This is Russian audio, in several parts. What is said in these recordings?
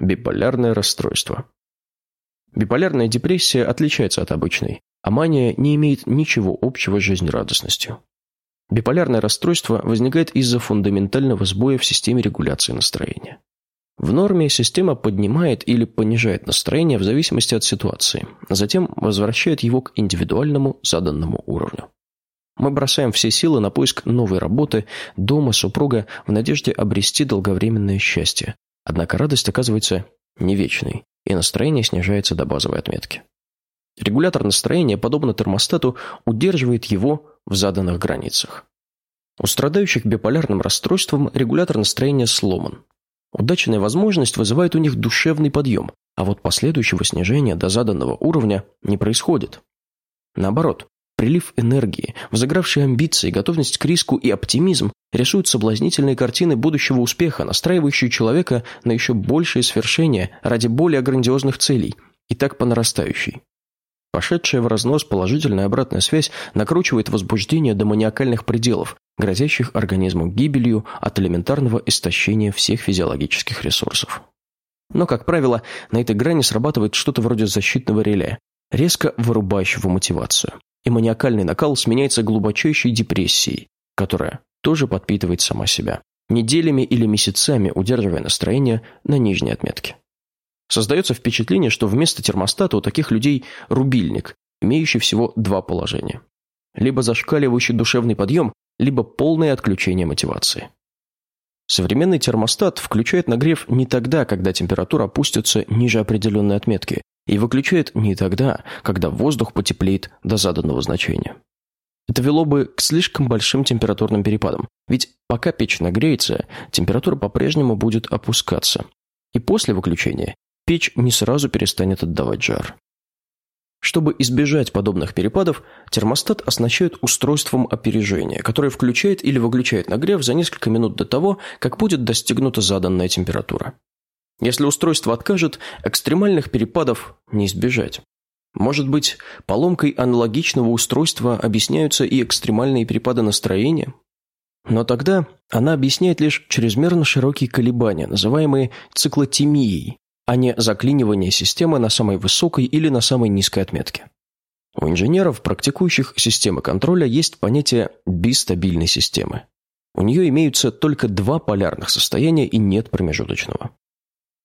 Биполярное расстройство. Биполярная депрессия отличается от обычной, а мания не имеет ничего общего с жизнерадостностью. Биполярное расстройство возникает из-за фундаментального сбоя в системе регуляции настроения. В норме система поднимает или понижает настроение в зависимости от ситуации, затем возвращает его к индивидуальному заданному уровню. Мы бросаем все силы на поиск новой работы, дома, супруга в надежде обрести долговременное счастье. Однако радость оказывается не вечной, и настроение снижается до базовой отметки. Регулятор настроения, подобно термостату, удерживает его в заданных границах. У страдающих биполярным расстройством регулятор настроения сломан. Удачная возможность вызывает у них душевный подъем, а вот последующего снижения до заданного уровня не происходит. Наоборот, прилив энергии, взыгравшие амбиции, готовность к риску и оптимизм рисуют соблазнительные картины будущего успеха, настраивающие человека на еще большие свершения ради более грандиозных целей, и так по нарастающей. Пошедшая в разнос положительная обратная связь накручивает возбуждение до маниакальных пределов, грозящих организму гибелью от элементарного истощения всех физиологических ресурсов. Но, как правило, на этой грани срабатывает что-то вроде защитного реле, резко вырубающего мотивацию. И маниакальный накал сменяется глубочайшей депрессией, которая тоже подпитывает сама себя, неделями или месяцами удерживая настроение на нижней отметке. Создается впечатление, что вместо термостата у таких людей рубильник, имеющий всего два положения. Либо зашкаливающий душевный подъем, либо полное отключение мотивации. Современный термостат включает нагрев не тогда, когда температура опустится ниже определенной отметки, и выключает не тогда, когда воздух потеплеет до заданного значения. Это вело бы к слишком большим температурным перепадам, ведь пока печь нагреется, температура по-прежнему будет опускаться. И после выключения печь не сразу перестанет отдавать жар. Чтобы избежать подобных перепадов, термостат оснащают устройством опережения, которое включает или выключает нагрев за несколько минут до того, как будет достигнута заданная температура. Если устройство откажет, экстремальных перепадов не избежать. Может быть, поломкой аналогичного устройства объясняются и экстремальные перепады настроения? Но тогда она объясняет лишь чрезмерно широкие колебания, называемые циклотемией, а не заклинивание системы на самой высокой или на самой низкой отметке. У инженеров, практикующих системы контроля, есть понятие бистабильной системы. У нее имеются только два полярных состояния и нет промежуточного.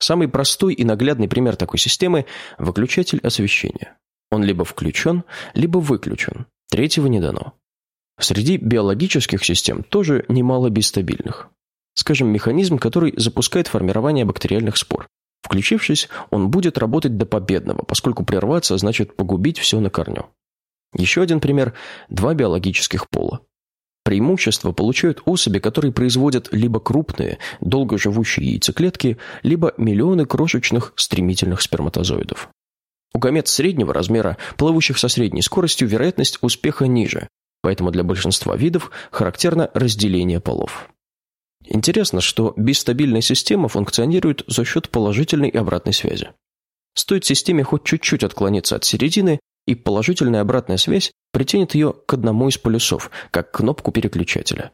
Самый простой и наглядный пример такой системы – выключатель освещения. Он либо включен, либо выключен. Третьего не дано. Среди биологических систем тоже немало бестабильных. Скажем, механизм, который запускает формирование бактериальных спор. Включившись, он будет работать до победного, поскольку прерваться значит погубить все на корню. Еще один пример – два биологических пола. Преимущество получают особи, которые производят либо крупные, долгоживущие яйцеклетки, либо миллионы крошечных стремительных сперматозоидов. У комет среднего размера, плывущих со средней скоростью, вероятность успеха ниже, поэтому для большинства видов характерно разделение полов. Интересно, что бистабильная система функционирует за счет положительной и обратной связи. Стоит системе хоть чуть-чуть отклониться от середины, и положительная обратная связь притянет ее к одному из полюсов, как кнопку переключателя.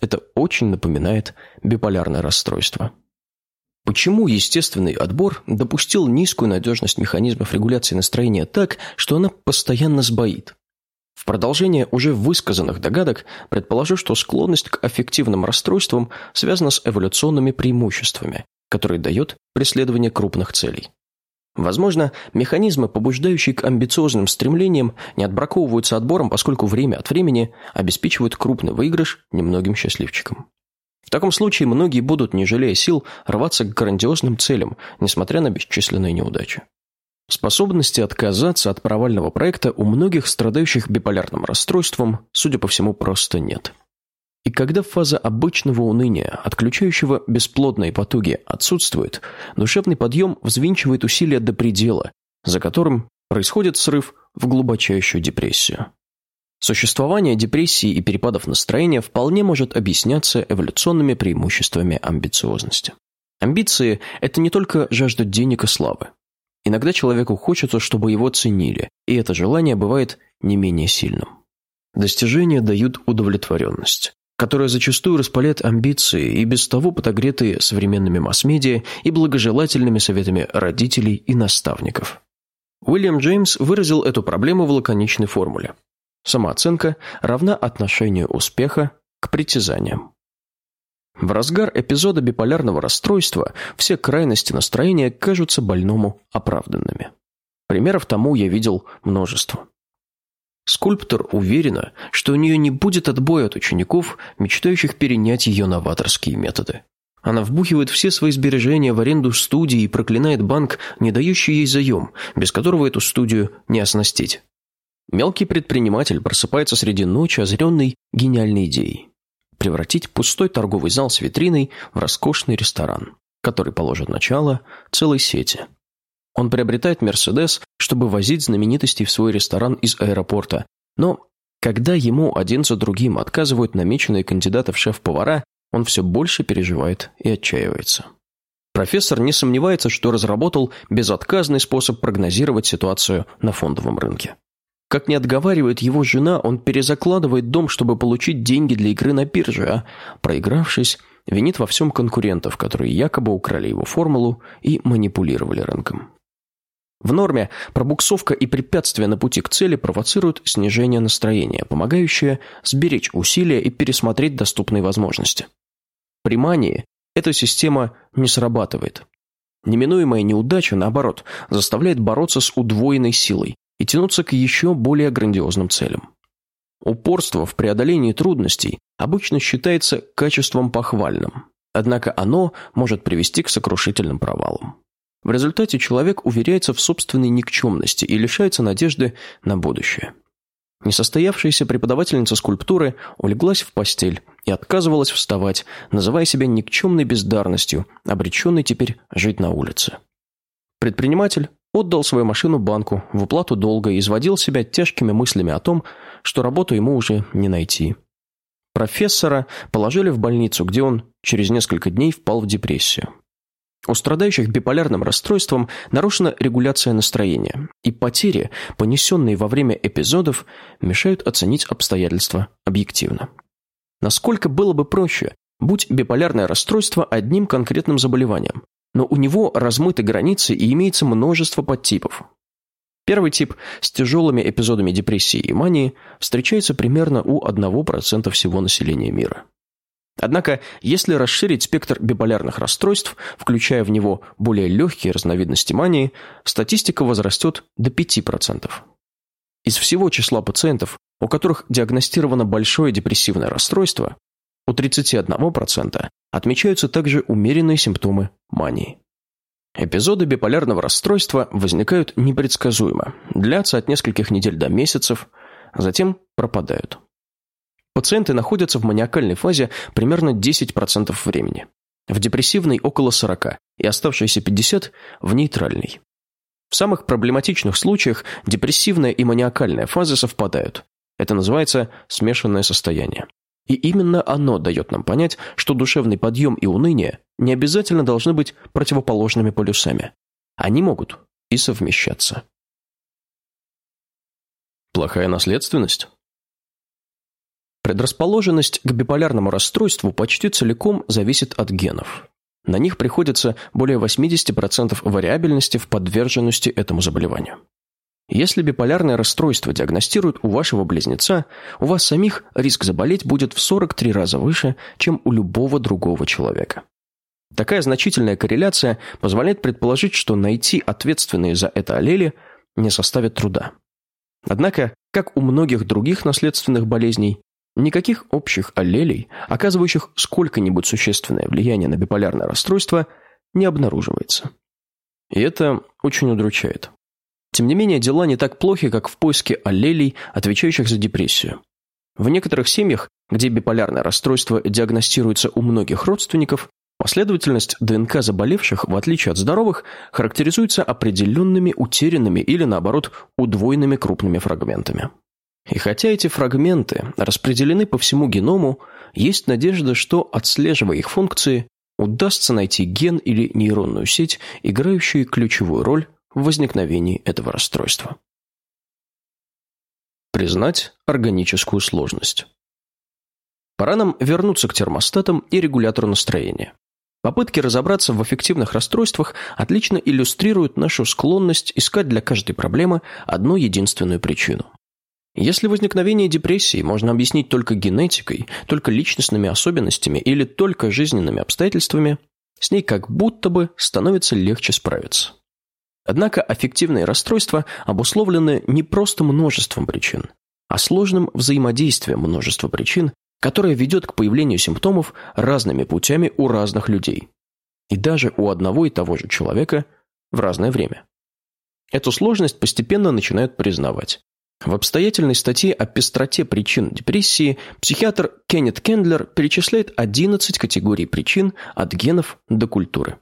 Это очень напоминает биполярное расстройство. Почему естественный отбор допустил низкую надежность механизмов регуляции настроения так, что она постоянно сбоит? В продолжение уже высказанных догадок предположу, что склонность к аффективным расстройствам связана с эволюционными преимуществами, которые дает преследование крупных целей. Возможно, механизмы, побуждающие к амбициозным стремлениям, не отбраковываются отбором, поскольку время от времени обеспечивают крупный выигрыш немногим счастливчикам. В таком случае многие будут, не жалея сил, рваться к грандиозным целям, несмотря на бесчисленные неудачи. Способности отказаться от провального проекта у многих страдающих биполярным расстройством, судя по всему, просто нет. И когда фаза обычного уныния, отключающего бесплодные потуги, отсутствует, душевный подъем взвинчивает усилия до предела, за которым происходит срыв в глубочайшую депрессию. Существование депрессии и перепадов настроения вполне может объясняться эволюционными преимуществами амбициозности. Амбиции – это не только жажда денег и славы. Иногда человеку хочется, чтобы его ценили, и это желание бывает не менее сильным. Достижения дают удовлетворенность. Которая зачастую распаляет амбиции и без того подогретые современными масс-медиа и благожелательными советами родителей и наставников. Уильям Джеймс выразил эту проблему в лаконичной формуле. Самооценка равна отношению успеха к притязаниям. В разгар эпизода биполярного расстройства все крайности настроения кажутся больному оправданными. Примеров тому я видел множество. Скульптор уверена, что у нее не будет отбоя от учеников, мечтающих перенять ее новаторские методы. Она вбухивает все свои сбережения в аренду студии и проклинает банк, не дающий ей заем, без которого эту студию не оснастить. Мелкий предприниматель просыпается среди ночи, озаренный гениальной идеей. Превратить пустой торговый зал с витриной в роскошный ресторан, который положит начало целой сети – он приобретает «Мерседес», чтобы возить знаменитостей в свой ресторан из аэропорта. Но когда ему один за другим отказывают намеченные кандидаты в шеф-повара, он все больше переживает и отчаивается. Профессор не сомневается, что разработал безотказный способ прогнозировать ситуацию на фондовом рынке. Как не отговаривает его жена, он перезакладывает дом, чтобы получить деньги для игры на бирже, а, проигравшись, винит во всем конкурентов, которые якобы украли его формулу и манипулировали рынком. В норме пробуксовка и препятствия на пути к цели провоцируют снижение настроения, помогающее сберечь усилия и пересмотреть доступные возможности. При мании эта система не срабатывает. Неминуемая неудача, наоборот, заставляет бороться с удвоенной силой и тянуться к еще более грандиозным целям. Упорство в преодолении трудностей обычно считается качеством похвальным, однако оно может привести к сокрушительным провалам. В результате человек уверяется в собственной никчемности и лишается надежды на будущее. Несостоявшаяся преподавательница скульптуры улеглась в постель и отказывалась вставать, называя себя никчемной бездарностью, обреченной теперь жить на улице. Предприниматель отдал свою машину банку в уплату долга и изводил себя тяжкими мыслями о том, что работу ему уже не найти. Профессора положили в больницу, где он через несколько дней впал в депрессию. У страдающих биполярным расстройством нарушена регуляция настроения, и потери, понесенные во время эпизодов, мешают оценить обстоятельства объективно. Насколько было бы проще, будь биполярное расстройство одним конкретным заболеванием, но у него размыты границы и имеется множество подтипов. Первый тип с тяжелыми эпизодами депрессии и мании встречается примерно у 1% всего населения мира. Однако, если расширить спектр биполярных расстройств, включая в него более легкие разновидности мании, статистика возрастет до 5%. Из всего числа пациентов, у которых диагностировано большое депрессивное расстройство, у 31% отмечаются также умеренные симптомы мании. Эпизоды биполярного расстройства возникают непредсказуемо, длятся от нескольких недель до месяцев, затем пропадают. Пациенты находятся в маниакальной фазе примерно 10% времени, в депрессивной – около 40%, и оставшиеся 50% – в нейтральной. В самых проблематичных случаях депрессивная и маниакальная фазы совпадают. Это называется смешанное состояние. И именно оно дает нам понять, что душевный подъем и уныние не обязательно должны быть противоположными полюсами. Они могут и совмещаться. Плохая наследственность? Предрасположенность к биполярному расстройству почти целиком зависит от генов. На них приходится более 80% вариабельности в подверженности этому заболеванию. Если биполярное расстройство диагностируют у вашего близнеца, у вас самих риск заболеть будет в 43 раза выше, чем у любого другого человека. Такая значительная корреляция позволяет предположить, что найти ответственные за это аллели не составит труда. Однако, как у многих других наследственных болезней, Никаких общих аллелей, оказывающих сколько-нибудь существенное влияние на биполярное расстройство, не обнаруживается. И это очень удручает. Тем не менее, дела не так плохи, как в поиске аллелей, отвечающих за депрессию. В некоторых семьях, где биполярное расстройство диагностируется у многих родственников, последовательность ДНК заболевших, в отличие от здоровых, характеризуется определенными утерянными или, наоборот, удвоенными крупными фрагментами. И хотя эти фрагменты распределены по всему геному, есть надежда, что, отслеживая их функции, удастся найти ген или нейронную сеть, играющие ключевую роль в возникновении этого расстройства. Признать органическую сложность. Пора нам вернуться к термостатам и регулятору настроения. Попытки разобраться в эффективных расстройствах отлично иллюстрируют нашу склонность искать для каждой проблемы одну единственную причину. Если возникновение депрессии можно объяснить только генетикой, только личностными особенностями или только жизненными обстоятельствами, с ней как будто бы становится легче справиться. Однако аффективные расстройства обусловлены не просто множеством причин, а сложным взаимодействием множества причин, которое ведет к появлению симптомов разными путями у разных людей. И даже у одного и того же человека в разное время. Эту сложность постепенно начинают признавать. В обстоятельной статье о пестроте причин депрессии психиатр Кеннет Кендлер перечисляет 11 категорий причин от генов до культуры.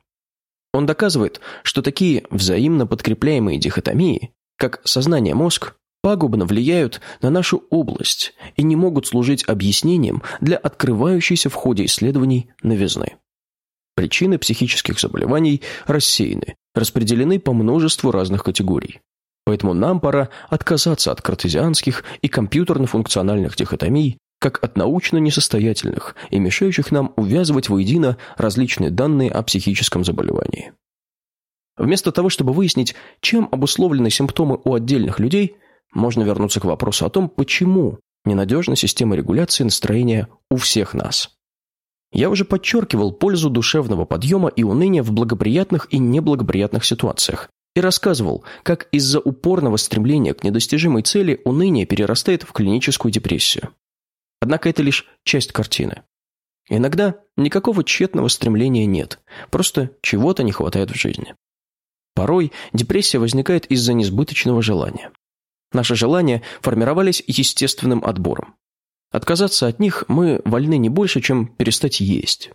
Он доказывает, что такие взаимно подкрепляемые дихотомии, как сознание-мозг, пагубно влияют на нашу область и не могут служить объяснением для открывающейся в ходе исследований новизны. Причины психических заболеваний рассеяны, распределены по множеству разных категорий. Поэтому нам пора отказаться от картезианских и компьютерно-функциональных дихотомий, как от научно несостоятельных и мешающих нам увязывать воедино различные данные о психическом заболевании. Вместо того, чтобы выяснить, чем обусловлены симптомы у отдельных людей, можно вернуться к вопросу о том, почему ненадежна система регуляции настроения у всех нас. Я уже подчеркивал пользу душевного подъема и уныния в благоприятных и неблагоприятных ситуациях, и рассказывал, как из-за упорного стремления к недостижимой цели уныние перерастает в клиническую депрессию. Однако это лишь часть картины. Иногда никакого тщетного стремления нет, просто чего-то не хватает в жизни. Порой депрессия возникает из-за несбыточного желания. Наши желания формировались естественным отбором. Отказаться от них мы вольны не больше, чем перестать есть.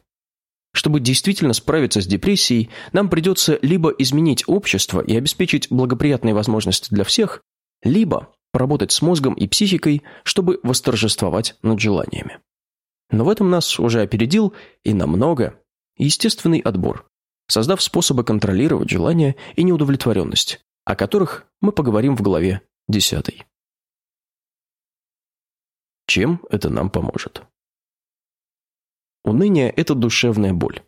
Чтобы действительно справиться с депрессией, нам придется либо изменить общество и обеспечить благоприятные возможности для всех, либо поработать с мозгом и психикой, чтобы восторжествовать над желаниями. Но в этом нас уже опередил и намного естественный отбор, создав способы контролировать желания и неудовлетворенность, о которых мы поговорим в главе 10. Чем это нам поможет? Уныние – это душевная боль.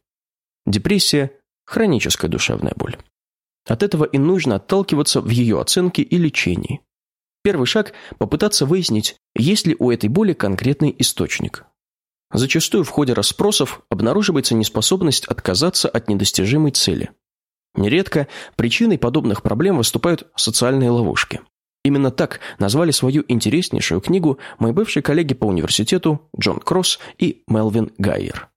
Депрессия – хроническая душевная боль. От этого и нужно отталкиваться в ее оценке и лечении. Первый шаг – попытаться выяснить, есть ли у этой боли конкретный источник. Зачастую в ходе расспросов обнаруживается неспособность отказаться от недостижимой цели. Нередко причиной подобных проблем выступают социальные ловушки. Именно так назвали свою интереснейшую книгу мои бывшие коллеги по университету Джон Кросс и Мелвин Гайер.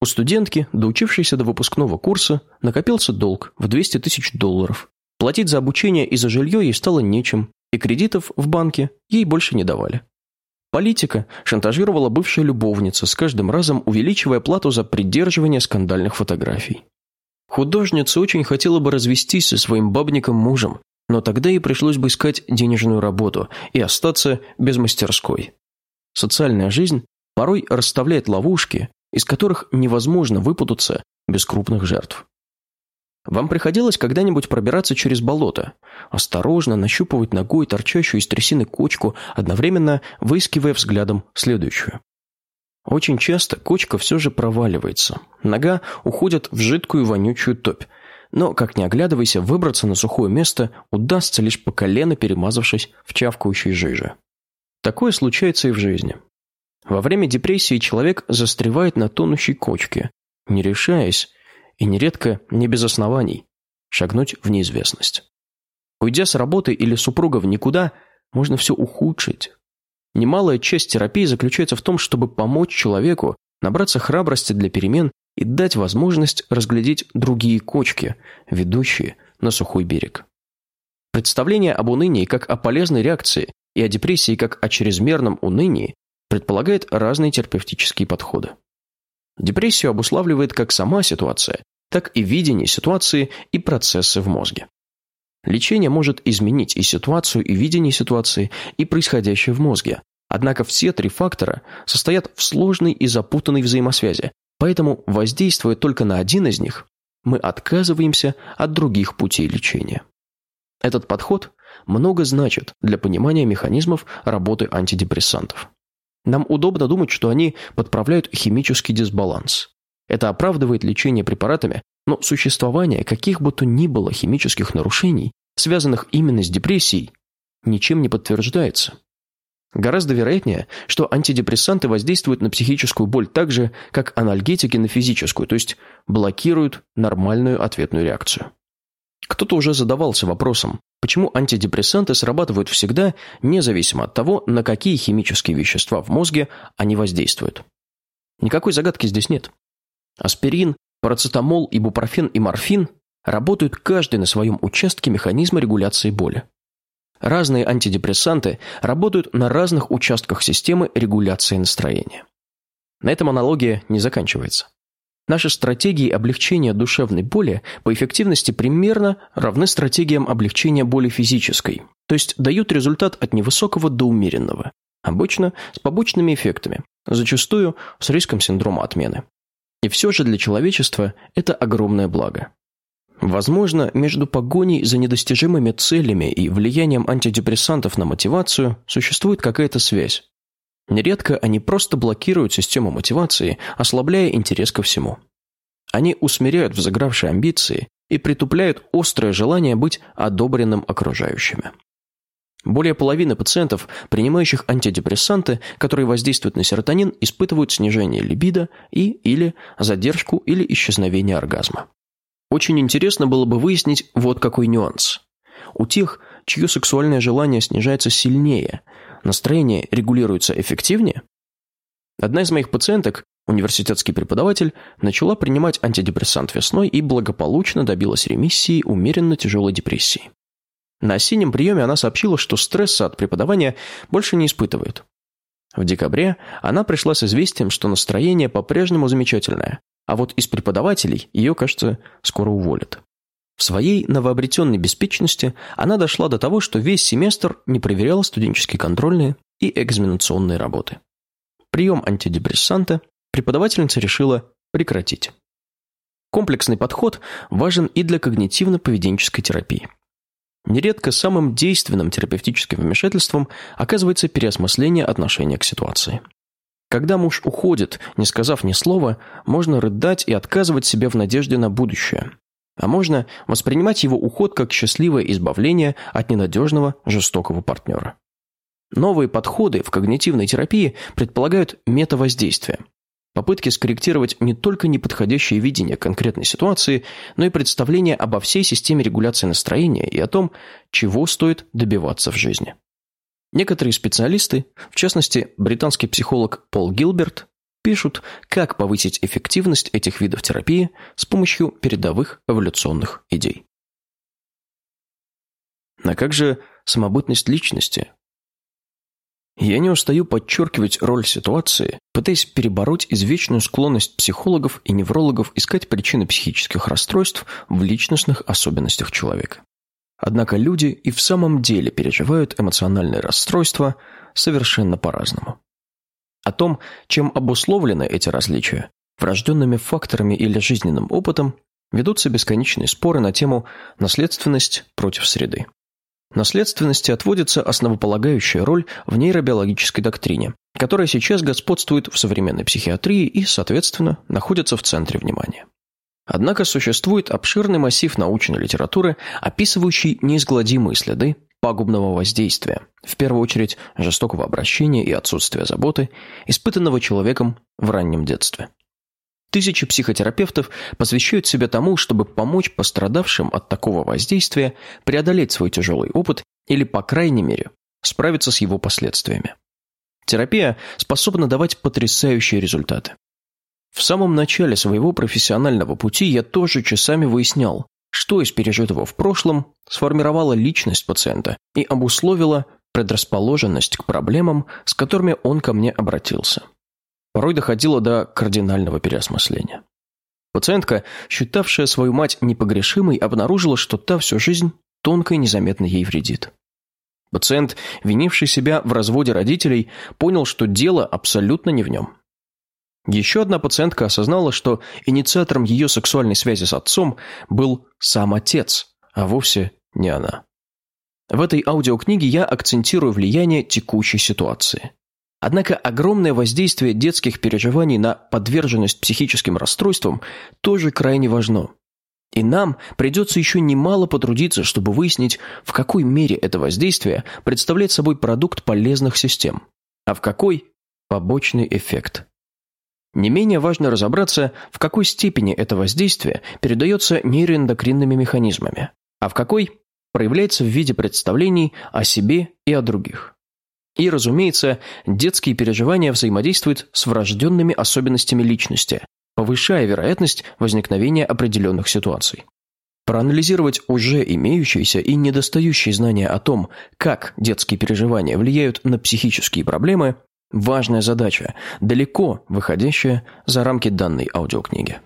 У студентки, доучившейся до выпускного курса, накопился долг в 200 тысяч долларов. Платить за обучение и за жилье ей стало нечем, и кредитов в банке ей больше не давали. Политика шантажировала бывшая любовница, с каждым разом увеличивая плату за придерживание скандальных фотографий. Художница очень хотела бы развестись со своим бабником-мужем, но тогда ей пришлось бы искать денежную работу и остаться без мастерской. Социальная жизнь порой расставляет ловушки, из которых невозможно выпутаться без крупных жертв. Вам приходилось когда-нибудь пробираться через болото, осторожно нащупывать ногой торчащую из трясины кочку, одновременно выискивая взглядом следующую? Очень часто кочка все же проваливается. Нога уходит в жидкую вонючую топь, но, как ни оглядывайся, выбраться на сухое место удастся лишь по колено перемазавшись в чавкающей жиже. Такое случается и в жизни. Во время депрессии человек застревает на тонущей кочке, не решаясь, и нередко не без оснований, шагнуть в неизвестность. Уйдя с работы или супруга в никуда, можно все ухудшить. Немалая часть терапии заключается в том, чтобы помочь человеку набраться храбрости для перемен и дать возможность разглядеть другие кочки, ведущие на сухой берег. Представление об унынии как о полезной реакции и о депрессии как о чрезмерном унынии предполагает разные терапевтические подходы. Депрессию обуславливает как сама ситуация, так и видение ситуации и процессы в мозге. Лечение может изменить и ситуацию, и видение ситуации, и происходящее в мозге. Однако все три фактора состоят в сложной и запутанной взаимосвязи, Поэтому, воздействуя только на один из них, мы отказываемся от других путей лечения. Этот подход много значит для понимания механизмов работы антидепрессантов. Нам удобно думать, что они подправляют химический дисбаланс. Это оправдывает лечение препаратами, но существование каких бы то ни было химических нарушений, связанных именно с депрессией, ничем не подтверждается. Гораздо вероятнее, что антидепрессанты воздействуют на психическую боль так же, как анальгетики на физическую, то есть блокируют нормальную ответную реакцию. Кто-то уже задавался вопросом, почему антидепрессанты срабатывают всегда, независимо от того, на какие химические вещества в мозге они воздействуют. Никакой загадки здесь нет. Аспирин, парацетамол, ибупрофен и морфин работают каждый на своем участке механизма регуляции боли. Разные антидепрессанты работают на разных участках системы регуляции настроения. На этом аналогия не заканчивается. Наши стратегии облегчения душевной боли по эффективности примерно равны стратегиям облегчения боли физической, то есть дают результат от невысокого до умеренного, обычно с побочными эффектами, зачастую с риском синдрома отмены. И все же для человечества это огромное благо. Возможно, между погоней за недостижимыми целями и влиянием антидепрессантов на мотивацию существует какая-то связь. Нередко они просто блокируют систему мотивации, ослабляя интерес ко всему. Они усмиряют взыгравшие амбиции и притупляют острое желание быть одобренным окружающими. Более половины пациентов, принимающих антидепрессанты, которые воздействуют на серотонин, испытывают снижение либидо и или задержку или исчезновение оргазма. Очень интересно было бы выяснить вот какой нюанс. У тех, чье сексуальное желание снижается сильнее, настроение регулируется эффективнее? Одна из моих пациенток, университетский преподаватель, начала принимать антидепрессант весной и благополучно добилась ремиссии умеренно тяжелой депрессии. На осеннем приеме она сообщила, что стресса от преподавания больше не испытывает. В декабре она пришла с известием, что настроение по-прежнему замечательное, а вот из преподавателей ее, кажется, скоро уволят. В своей новообретенной беспечности она дошла до того, что весь семестр не проверяла студенческие контрольные и экзаменационные работы. Прием антидепрессанта преподавательница решила прекратить. Комплексный подход важен и для когнитивно-поведенческой терапии. Нередко самым действенным терапевтическим вмешательством оказывается переосмысление отношения к ситуации. Когда муж уходит, не сказав ни слова, можно рыдать и отказывать себе в надежде на будущее. А можно воспринимать его уход как счастливое избавление от ненадежного, жестокого партнера. Новые подходы в когнитивной терапии предполагают метавоздействие. Попытки скорректировать не только неподходящее видение конкретной ситуации, но и представление обо всей системе регуляции настроения и о том, чего стоит добиваться в жизни. Некоторые специалисты, в частности, британский психолог Пол Гилберт, пишут, как повысить эффективность этих видов терапии с помощью передовых эволюционных идей. А как же самобытность личности? Я не устаю подчеркивать роль ситуации, пытаясь перебороть извечную склонность психологов и неврологов искать причины психических расстройств в личностных особенностях человека. Однако люди и в самом деле переживают эмоциональные расстройства совершенно по-разному. О том, чем обусловлены эти различия, врожденными факторами или жизненным опытом, ведутся бесконечные споры на тему «наследственность против среды». Наследственности отводится основополагающая роль в нейробиологической доктрине, которая сейчас господствует в современной психиатрии и, соответственно, находится в центре внимания. Однако существует обширный массив научной литературы, описывающий неизгладимые следы пагубного воздействия, в первую очередь жестокого обращения и отсутствия заботы, испытанного человеком в раннем детстве. Тысячи психотерапевтов посвящают себя тому, чтобы помочь пострадавшим от такого воздействия преодолеть свой тяжелый опыт или, по крайней мере, справиться с его последствиями. Терапия способна давать потрясающие результаты. В самом начале своего профессионального пути я тоже часами выяснял, что из пережитого в прошлом сформировало личность пациента и обусловило предрасположенность к проблемам, с которыми он ко мне обратился. Порой доходило до кардинального переосмысления. Пациентка, считавшая свою мать непогрешимой, обнаружила, что та всю жизнь тонко и незаметно ей вредит. Пациент, винивший себя в разводе родителей, понял, что дело абсолютно не в нем. Еще одна пациентка осознала, что инициатором ее сексуальной связи с отцом был сам отец, а вовсе не она. В этой аудиокниге я акцентирую влияние текущей ситуации. Однако огромное воздействие детских переживаний на подверженность психическим расстройствам тоже крайне важно. И нам придется еще немало потрудиться, чтобы выяснить, в какой мере это воздействие представляет собой продукт полезных систем, а в какой – побочный эффект. Не менее важно разобраться, в какой степени это воздействие передается нейроэндокринными механизмами, а в какой проявляется в виде представлений о себе и о других. И, разумеется, детские переживания взаимодействуют с врожденными особенностями личности, повышая вероятность возникновения определенных ситуаций. Проанализировать уже имеющиеся и недостающие знания о том, как детские переживания влияют на психические проблемы – важная задача, далеко выходящая за рамки данной аудиокниги.